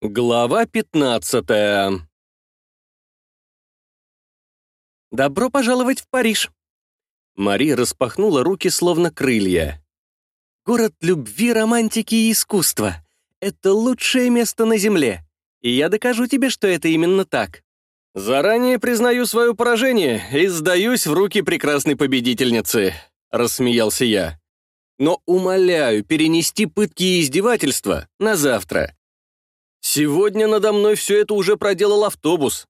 Глава 15 «Добро пожаловать в Париж!» Мари распахнула руки, словно крылья. «Город любви, романтики и искусства. Это лучшее место на Земле. И я докажу тебе, что это именно так». «Заранее признаю свое поражение и сдаюсь в руки прекрасной победительницы», — рассмеялся я. «Но умоляю перенести пытки и издевательства на завтра. Сегодня надо мной все это уже проделал автобус.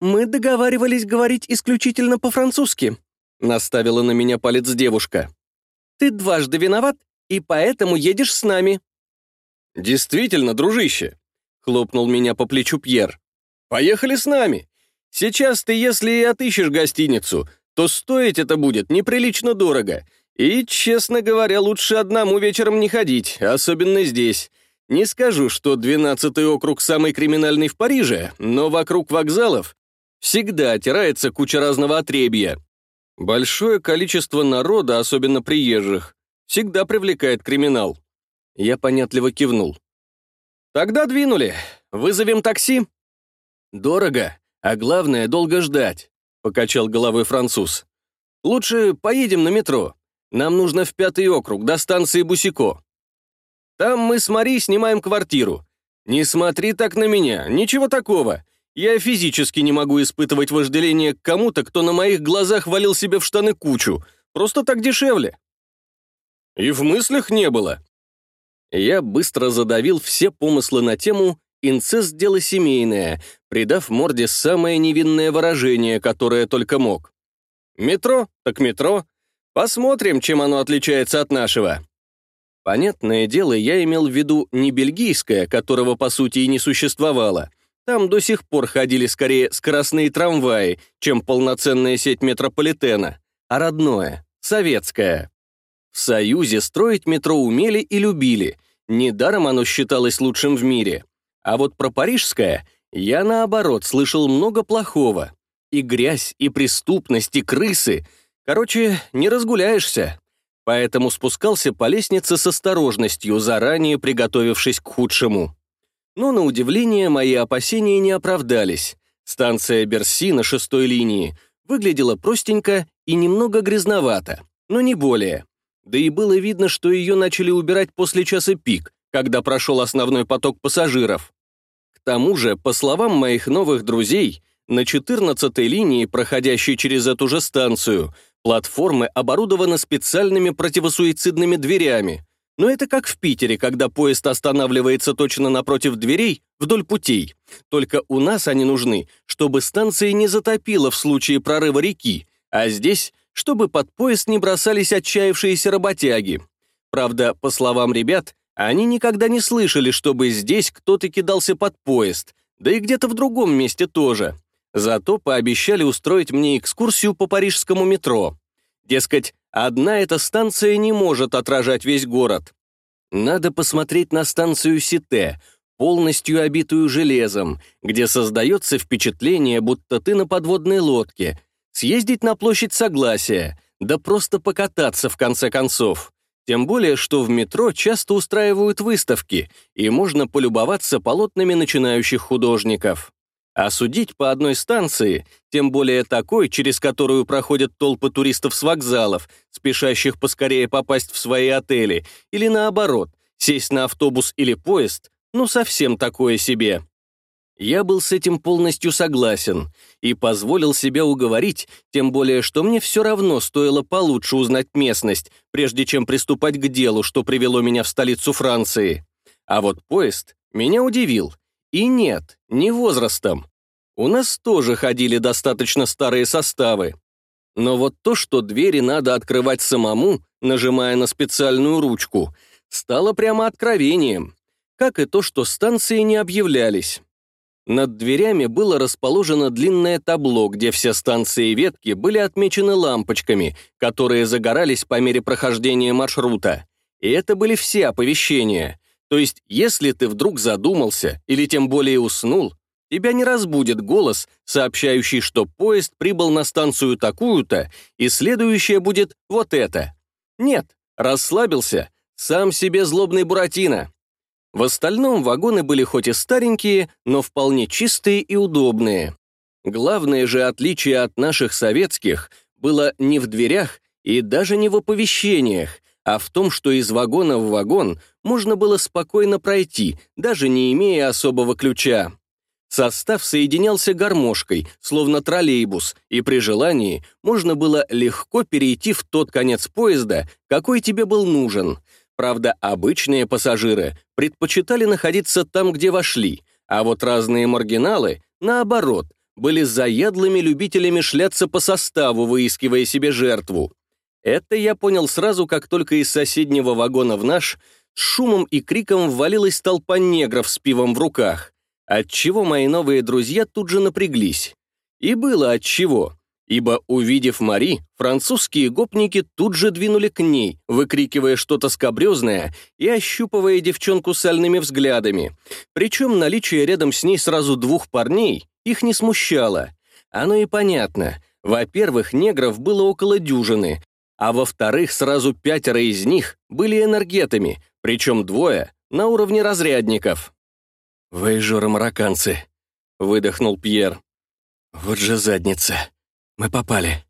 Мы договаривались говорить исключительно по-французски, наставила на меня палец девушка. Ты дважды виноват, и поэтому едешь с нами. Действительно, дружище, хлопнул меня по плечу Пьер. Поехали с нами. Сейчас ты, если и отыщешь гостиницу, то стоить это будет неприлично дорого. И, честно говоря, лучше одному вечером не ходить, особенно здесь. Не скажу, что 12-й округ самый криминальный в Париже, но вокруг вокзалов всегда отирается куча разного отребья. Большое количество народа, особенно приезжих, всегда привлекает криминал. Я понятливо кивнул. «Тогда двинули. Вызовем такси?» «Дорого, а главное, долго ждать», — покачал головой француз. «Лучше поедем на метро. Нам нужно в пятый округ, до станции Бусико. Там мы с Мари снимаем квартиру. Не смотри так на меня, ничего такого. Я физически не могу испытывать вожделение к кому-то, кто на моих глазах валил себе в штаны кучу. Просто так дешевле. И в мыслях не было. Я быстро задавил все помыслы на тему «инцест – дело семейное», придав морде самое невинное выражение, которое только мог. Метро, так метро. Посмотрим, чем оно отличается от нашего. Понятное дело, я имел в виду не бельгийское, которого по сути и не существовало. Там до сих пор ходили скорее скоростные трамваи, чем полноценная сеть метрополитена, а родное, советское. В Союзе строить метро умели и любили, недаром оно считалось лучшим в мире. А вот про парижское я, наоборот, слышал много плохого. И грязь, и преступность, и крысы. Короче, не разгуляешься поэтому спускался по лестнице с осторожностью, заранее приготовившись к худшему. Но, на удивление, мои опасения не оправдались. Станция Берси на шестой линии выглядела простенько и немного грязновато, но не более. Да и было видно, что ее начали убирать после часа пик, когда прошел основной поток пассажиров. К тому же, по словам моих новых друзей, на 14-й линии, проходящей через эту же станцию, Платформы оборудованы специальными противосуицидными дверями. Но это как в Питере, когда поезд останавливается точно напротив дверей вдоль путей. Только у нас они нужны, чтобы станция не затопила в случае прорыва реки, а здесь, чтобы под поезд не бросались отчаявшиеся работяги. Правда, по словам ребят, они никогда не слышали, чтобы здесь кто-то кидался под поезд, да и где-то в другом месте тоже. Зато пообещали устроить мне экскурсию по парижскому метро. Дескать, одна эта станция не может отражать весь город. Надо посмотреть на станцию Сите, полностью обитую железом, где создается впечатление, будто ты на подводной лодке, съездить на площадь Согласия, да просто покататься в конце концов. Тем более, что в метро часто устраивают выставки, и можно полюбоваться полотнами начинающих художников. А судить по одной станции, тем более такой, через которую проходят толпы туристов с вокзалов, спешащих поскорее попасть в свои отели, или наоборот, сесть на автобус или поезд, ну совсем такое себе. Я был с этим полностью согласен и позволил себя уговорить, тем более, что мне все равно стоило получше узнать местность, прежде чем приступать к делу, что привело меня в столицу Франции. А вот поезд меня удивил — и нет, не возрастом. У нас тоже ходили достаточно старые составы. Но вот то, что двери надо открывать самому, нажимая на специальную ручку, стало прямо откровением. Как и то, что станции не объявлялись. Над дверями было расположено длинное табло, где все станции и ветки были отмечены лампочками, которые загорались по мере прохождения маршрута. И это были все оповещения. То есть, если ты вдруг задумался или тем более уснул, тебя не разбудит голос, сообщающий, что поезд прибыл на станцию такую-то, и следующее будет вот это. Нет, расслабился, сам себе злобный Буратино. В остальном вагоны были хоть и старенькие, но вполне чистые и удобные. Главное же отличие от наших советских было не в дверях и даже не в оповещениях, а в том, что из вагона в вагон можно было спокойно пройти, даже не имея особого ключа. Состав соединялся гармошкой, словно троллейбус, и при желании можно было легко перейти в тот конец поезда, какой тебе был нужен. Правда, обычные пассажиры предпочитали находиться там, где вошли, а вот разные маргиналы, наоборот, были заядлыми любителями шляться по составу, выискивая себе жертву. Это я понял сразу, как только из соседнего вагона в наш с шумом и криком ввалилась толпа негров с пивом в руках. Отчего мои новые друзья тут же напряглись. И было отчего, ибо, увидев Мари, французские гопники тут же двинули к ней, выкрикивая что-то скобрезное и ощупывая девчонку сальными взглядами. Причем наличие рядом с ней сразу двух парней их не смущало. Оно и понятно. Во-первых, негров было около дюжины, а во-вторых, сразу пятеро из них были энергетами, причем двое на уровне разрядников. «Выжоры-марокканцы», — выдохнул Пьер. «Вот же задница. Мы попали».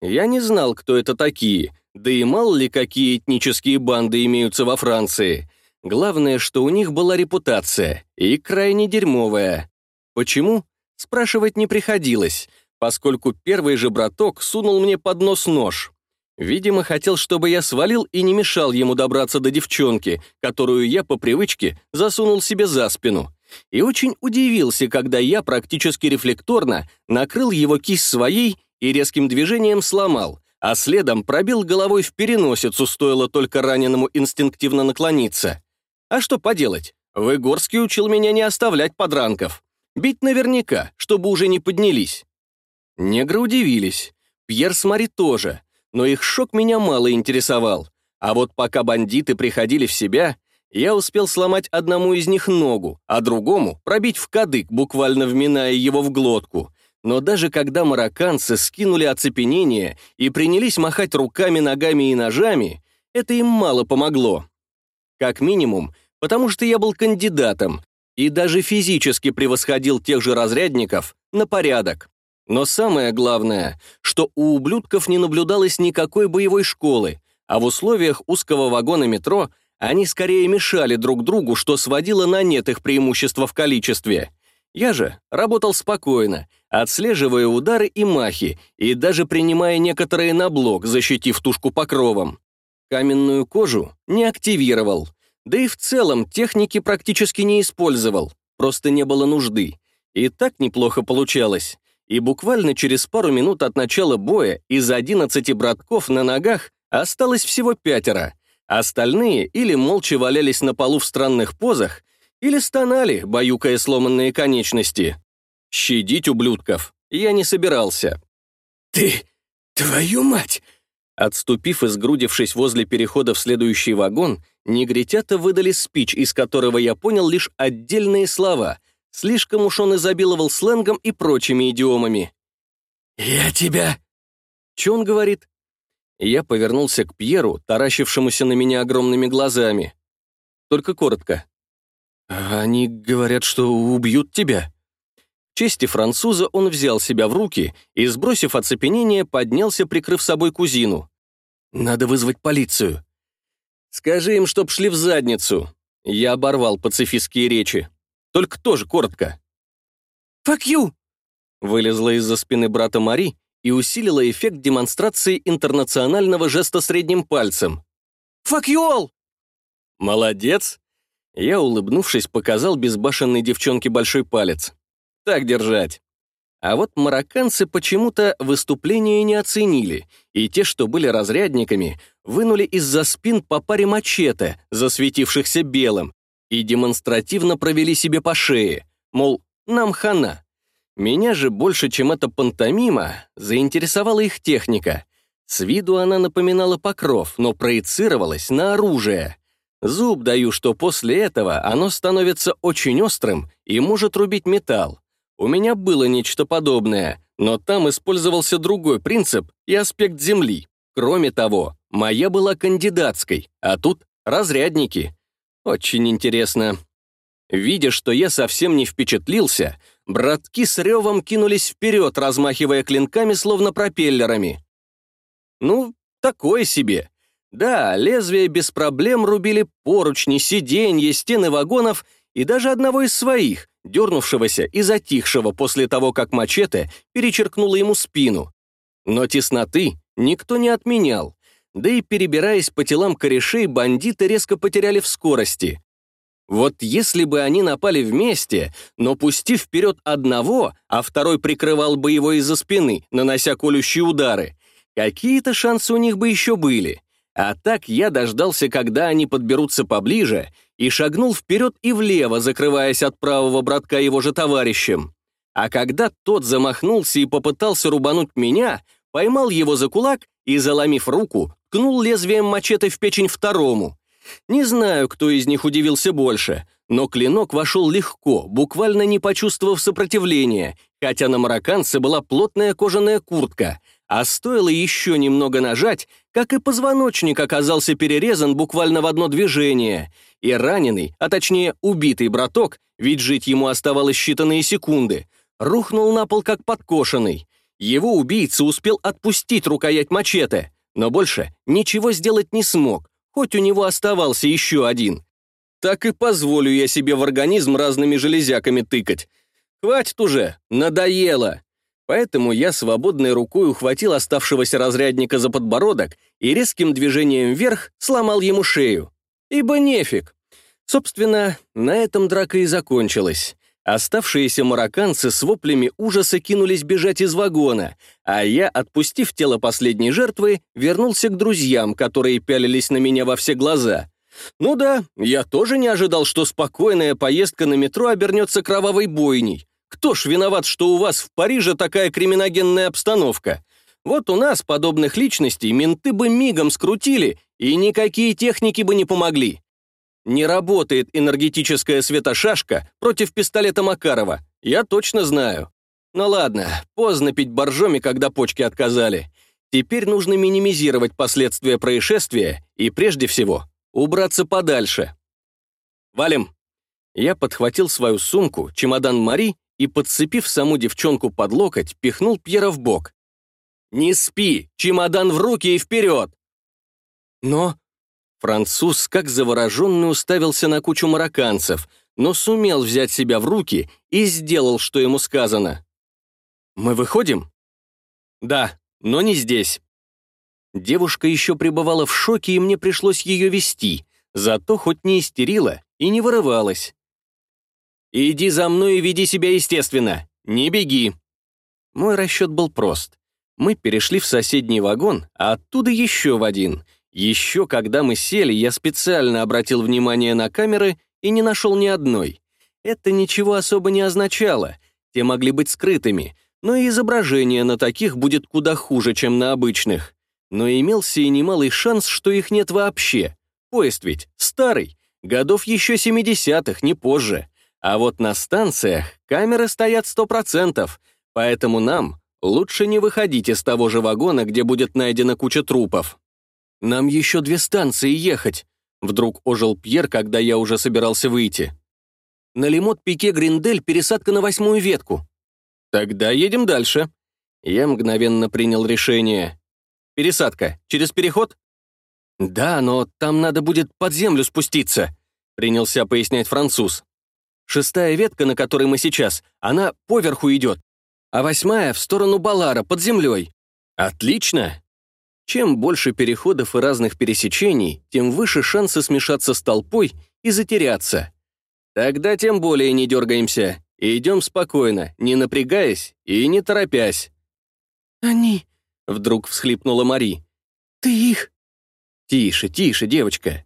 Я не знал, кто это такие, да и мало ли какие этнические банды имеются во Франции. Главное, что у них была репутация, и крайне дерьмовая. Почему? Спрашивать не приходилось, поскольку первый же браток сунул мне под нос нож. Видимо, хотел, чтобы я свалил и не мешал ему добраться до девчонки, которую я по привычке засунул себе за спину. И очень удивился, когда я практически рефлекторно накрыл его кисть своей и резким движением сломал, а следом пробил головой в переносицу, стоило только раненому инстинктивно наклониться. А что поделать? Выгорский учил меня не оставлять подранков. Бить наверняка, чтобы уже не поднялись. Негры удивились. Пьер с Мари тоже но их шок меня мало интересовал. А вот пока бандиты приходили в себя, я успел сломать одному из них ногу, а другому пробить в кадык, буквально вминая его в глотку. Но даже когда марокканцы скинули оцепенение и принялись махать руками, ногами и ножами, это им мало помогло. Как минимум, потому что я был кандидатом и даже физически превосходил тех же разрядников на порядок. Но самое главное, что у ублюдков не наблюдалось никакой боевой школы, а в условиях узкого вагона метро они скорее мешали друг другу, что сводило на нет их преимущество в количестве. Я же работал спокойно, отслеживая удары и махи, и даже принимая некоторые на блок, защитив тушку покровом. Каменную кожу не активировал, да и в целом техники практически не использовал, просто не было нужды. И так неплохо получалось и буквально через пару минут от начала боя из 11 братков на ногах осталось всего пятеро. Остальные или молча валялись на полу в странных позах, или стонали, баюкая сломанные конечности. Щадить ублюдков я не собирался. «Ты... твою мать!» Отступив и сгрудившись возле перехода в следующий вагон, негритята выдали спич, из которого я понял лишь отдельные слова, Слишком уж он изобиловал сленгом и прочими идиомами. «Я тебя...» Че он говорит? Я повернулся к Пьеру, таращившемуся на меня огромными глазами. Только коротко. «Они говорят, что убьют тебя». В чести француза он взял себя в руки и, сбросив оцепенение, поднялся, прикрыв собой кузину. «Надо вызвать полицию». «Скажи им, чтоб шли в задницу». Я оборвал пацифистские речи. Только тоже коротко. «Fuck you!» Вылезла из-за спины брата Мари и усилила эффект демонстрации интернационального жеста средним пальцем. «Fuck you all!» «Молодец!» Я, улыбнувшись, показал безбашенной девчонке большой палец. «Так держать!» А вот марокканцы почему-то выступление не оценили, и те, что были разрядниками, вынули из-за спин по паре мачете, засветившихся белым, и демонстративно провели себе по шее, мол, нам хана. Меня же больше, чем эта пантомима, заинтересовала их техника. С виду она напоминала покров, но проецировалась на оружие. Зуб даю, что после этого оно становится очень острым и может рубить металл. У меня было нечто подобное, но там использовался другой принцип и аспект земли. Кроме того, моя была кандидатской, а тут разрядники. Очень интересно. Видя, что я совсем не впечатлился, братки с ревом кинулись вперед, размахивая клинками, словно пропеллерами. Ну, такое себе. Да, лезвия без проблем рубили поручни, сиденья, стены вагонов и даже одного из своих, дернувшегося и затихшего после того, как мачете перечеркнуло ему спину. Но тесноты никто не отменял, да и перебираясь по телам корешей, бандиты резко потеряли в скорости. Вот если бы они напали вместе, но пустив вперед одного, а второй прикрывал бы его из-за спины, нанося колющие удары, какие-то шансы у них бы еще были. А так я дождался, когда они подберутся поближе, и шагнул вперед и влево, закрываясь от правого братка его же товарищем. А когда тот замахнулся и попытался рубануть меня, поймал его за кулак и, заломив руку, ткнул лезвием мачете в печень второму. Не знаю, кто из них удивился больше, но клинок вошел легко, буквально не почувствовав сопротивления, хотя на марокканце была плотная кожаная куртка, а стоило еще немного нажать, как и позвоночник оказался перерезан буквально в одно движение, и раненый, а точнее убитый браток, ведь жить ему оставалось считанные секунды, рухнул на пол как подкошенный. Его убийца успел отпустить рукоять мачете, но больше ничего сделать не смог, хоть у него оставался еще один. Так и позволю я себе в организм разными железяками тыкать. Хватит уже, надоело. Поэтому я свободной рукой ухватил оставшегося разрядника за подбородок и резким движением вверх сломал ему шею. Ибо нефиг. Собственно, на этом драка и закончилась. Оставшиеся марокканцы с воплями ужаса кинулись бежать из вагона, а я, отпустив тело последней жертвы, вернулся к друзьям, которые пялились на меня во все глаза. Ну да, я тоже не ожидал, что спокойная поездка на метро обернется кровавой бойней. Кто ж виноват, что у вас в Париже такая криминогенная обстановка? Вот у нас подобных личностей менты бы мигом скрутили, и никакие техники бы не помогли. Не работает энергетическая светошашка против пистолета Макарова, я точно знаю. Ну ладно, поздно пить боржоми, когда почки отказали. Теперь нужно минимизировать последствия происшествия и, прежде всего, убраться подальше. «Валим!» Я подхватил свою сумку, чемодан Мари и, подцепив саму девчонку под локоть, пихнул Пьера в бок. «Не спи! Чемодан в руки и вперед!» «Но...» Француз, как завороженный, уставился на кучу марокканцев, но сумел взять себя в руки и сделал, что ему сказано. «Мы выходим?» «Да, но не здесь». Девушка еще пребывала в шоке, и мне пришлось ее вести, зато хоть не истерила и не вырывалась. «Иди за мной и веди себя естественно, не беги». Мой расчет был прост. Мы перешли в соседний вагон, а оттуда еще в один — еще когда мы сели, я специально обратил внимание на камеры и не нашел ни одной. Это ничего особо не означало, те могли быть скрытыми, но и изображение на таких будет куда хуже, чем на обычных. Но имелся и немалый шанс, что их нет вообще. Поезд ведь старый, годов еще 70-х, не позже. А вот на станциях камеры стоят 100%, поэтому нам лучше не выходить из того же вагона, где будет найдена куча трупов. «Нам еще две станции ехать», — вдруг ожил Пьер, когда я уже собирался выйти. «На Лимот-Пике Гриндель пересадка на восьмую ветку». «Тогда едем дальше». Я мгновенно принял решение. «Пересадка. Через переход?» «Да, но там надо будет под землю спуститься», — принялся пояснять француз. «Шестая ветка, на которой мы сейчас, она поверху идет, а восьмая — в сторону Балара, под землей». «Отлично!» Чем больше переходов и разных пересечений, тем выше шансы смешаться с толпой и затеряться. Тогда тем более не дергаемся и идем спокойно, не напрягаясь и не торопясь. «Они...» — вдруг всхлипнула Мари. «Ты их...» «Тише, тише, девочка».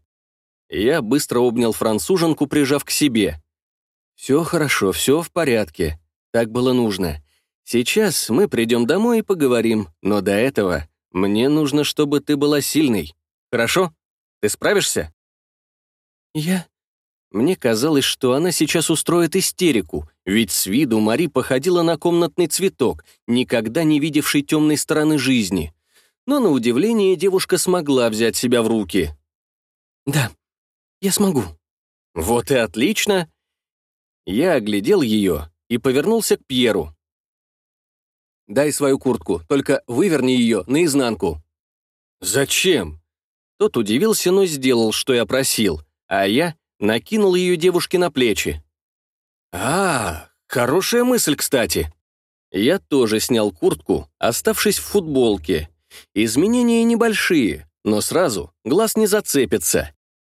Я быстро обнял француженку, прижав к себе. «Все хорошо, все в порядке. Так было нужно. Сейчас мы придем домой и поговорим, но до этого мне нужно, чтобы ты была сильной. Хорошо? Ты справишься?» «Я...» Мне казалось, что она сейчас устроит истерику, ведь с виду Мари походила на комнатный цветок, никогда не видевший темной стороны жизни. Но, на удивление, девушка смогла взять себя в руки. «Да, я смогу». Вот и отлично. Я оглядел ее и повернулся к Пьеру. «Дай свою куртку, только выверни ее наизнанку». «Зачем?» Тот удивился, но сделал, что я просил, а я накинул ее девушке на плечи. «А, хорошая мысль, кстати». Я тоже снял куртку, оставшись в футболке. Изменения небольшие, но сразу глаз не зацепится.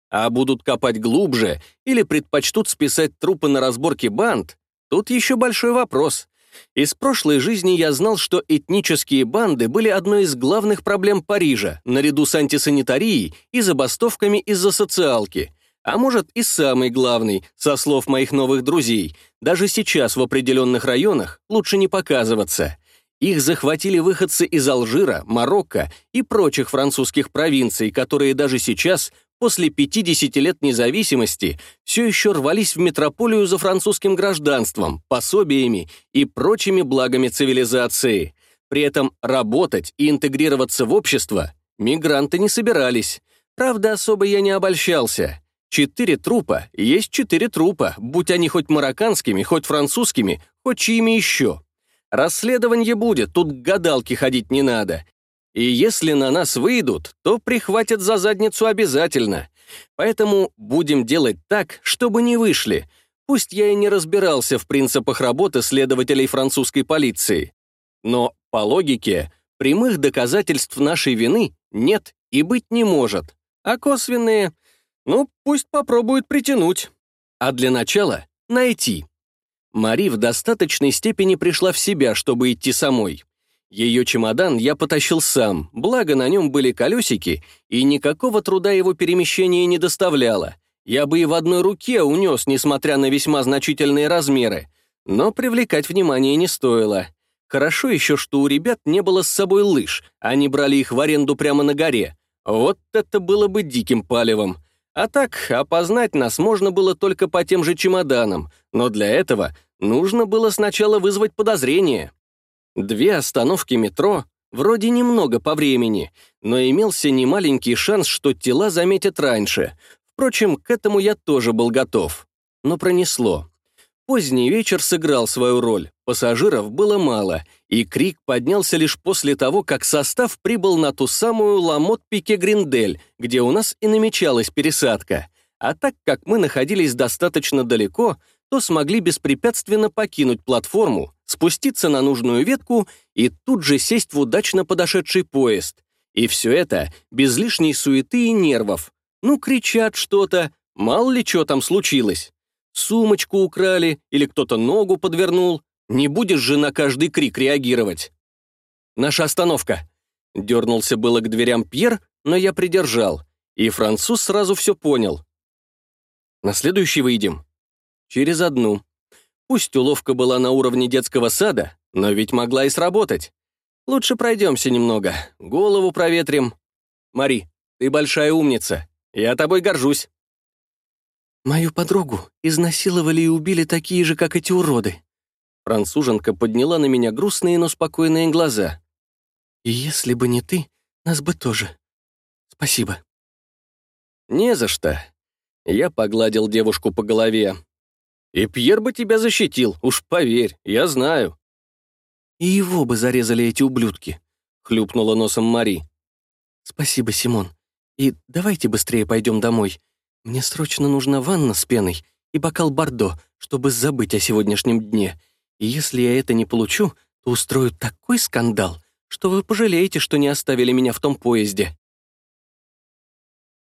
А будут копать глубже или предпочтут списать трупы на разборке банд, тут еще большой вопрос. Из прошлой жизни я знал, что этнические банды были одной из главных проблем Парижа, наряду с антисанитарией и забастовками из-за социалки. А может и самый главный, со слов моих новых друзей, даже сейчас в определенных районах лучше не показываться. Их захватили выходцы из Алжира, Марокко и прочих французских провинций, которые даже сейчас после 50 лет независимости все еще рвались в метрополию за французским гражданством, пособиями и прочими благами цивилизации. При этом работать и интегрироваться в общество мигранты не собирались. Правда, особо я не обольщался. Четыре трупа есть четыре трупа, будь они хоть марокканскими, хоть французскими, хоть чьими еще. Расследование будет, тут к гадалке ходить не надо. И если на нас выйдут, то прихватят за задницу обязательно. Поэтому будем делать так, чтобы не вышли. Пусть я и не разбирался в принципах работы следователей французской полиции. Но, по логике, прямых доказательств нашей вины нет и быть не может. А косвенные, ну, пусть попробуют притянуть. А для начала — найти. Мари в достаточной степени пришла в себя, чтобы идти самой. Ее чемодан я потащил сам, благо на нем были колесики, и никакого труда его перемещения не доставляло. Я бы и в одной руке унес, несмотря на весьма значительные размеры. Но привлекать внимание не стоило. Хорошо еще, что у ребят не было с собой лыж, они брали их в аренду прямо на горе. Вот это было бы диким палевом. А так, опознать нас можно было только по тем же чемоданам, но для этого нужно было сначала вызвать подозрение. Две остановки метро вроде немного по времени, но имелся немаленький шанс, что тела заметят раньше. Впрочем, к этому я тоже был готов. Но пронесло. Поздний вечер сыграл свою роль, пассажиров было мало, и крик поднялся лишь после того, как состав прибыл на ту самую Ламот-Пике-Гриндель, где у нас и намечалась пересадка. А так как мы находились достаточно далеко, то смогли беспрепятственно покинуть платформу, спуститься на нужную ветку и тут же сесть в удачно подошедший поезд. И все это без лишней суеты и нервов. Ну, кричат что-то, мало ли что там случилось. Сумочку украли или кто-то ногу подвернул. Не будешь же на каждый крик реагировать. Наша остановка. Дернулся было к дверям Пьер, но я придержал. И француз сразу все понял. На следующий выйдем. Через одну. Пусть уловка была на уровне детского сада, но ведь могла и сработать. Лучше пройдемся немного, голову проветрим. Мари, ты большая умница. Я тобой горжусь. Мою подругу изнасиловали и убили такие же, как эти уроды. Француженка подняла на меня грустные, но спокойные глаза. И если бы не ты, нас бы тоже. Спасибо. Не за что. Я погладил девушку по голове. И Пьер бы тебя защитил, уж поверь, я знаю». «И его бы зарезали эти ублюдки», — хлюпнула носом Мари. «Спасибо, Симон. И давайте быстрее пойдем домой. Мне срочно нужна ванна с пеной и бокал бордо, чтобы забыть о сегодняшнем дне. И если я это не получу, то устрою такой скандал, что вы пожалеете, что не оставили меня в том поезде».